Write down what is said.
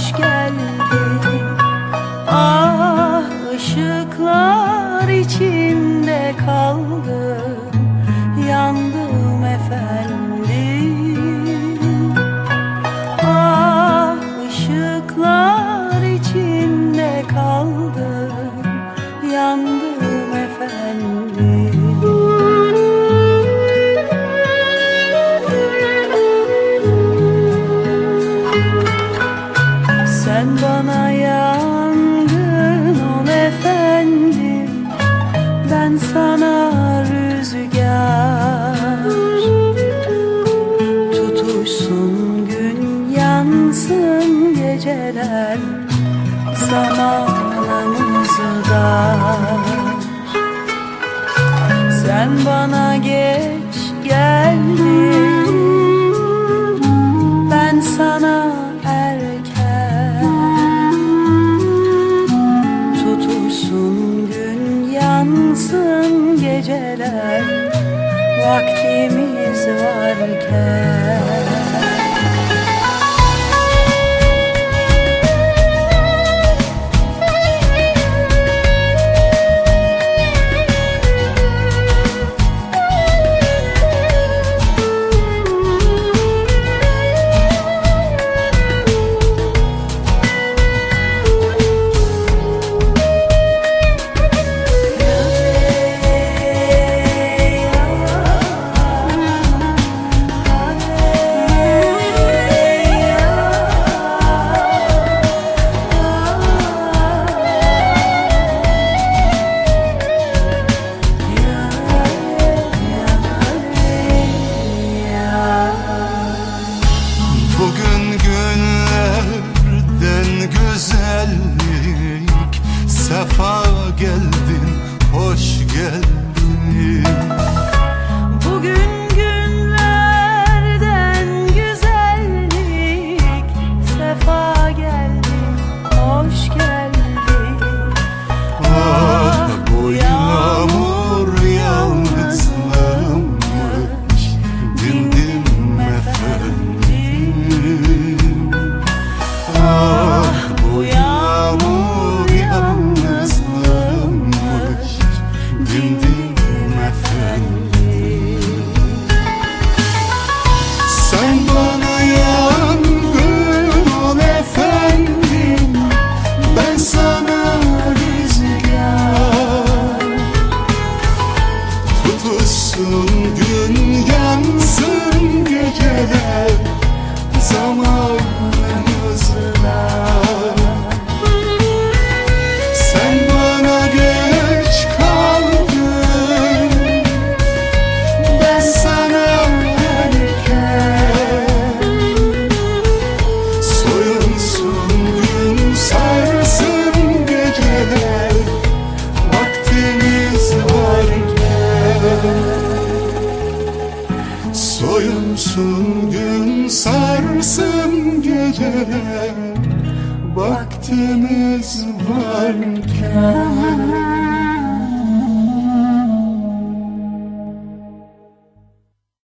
hoş geldin gelen zamanımızda. Sen bana geç geldin Ben sana erken. Tutulsun gün yansın geceler Vaktimiz varken. defa geldin, hoş geldin. olsun Soyulsun gün sarsın güdere Vaktimiz varken.